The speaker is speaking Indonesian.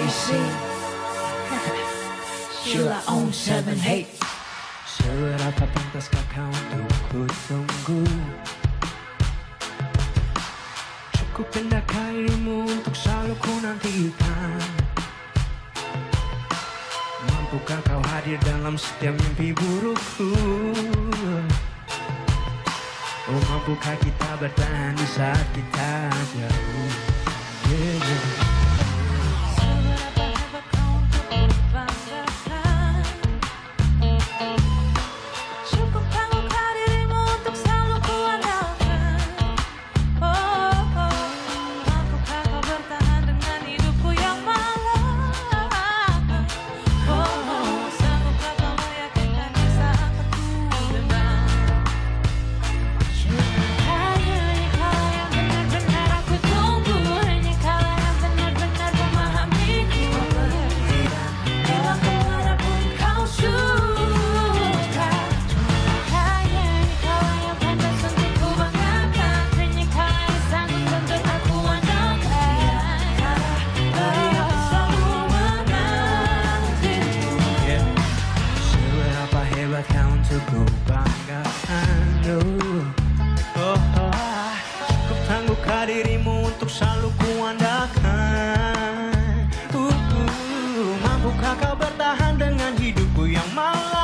easy. Shula on seven eight. Serata pintas ka kauntukku tunggu Cukupinlah kairimu untuk selalu ku nantikan Mampukah kau hadir dalam setiap mimpi burukku Oh mampukah kita bertahan di saat kita jauh yeah, yeah. selalu kuandalkan uh, uh, Mampukah kau bertahan dengan hidupku yang malang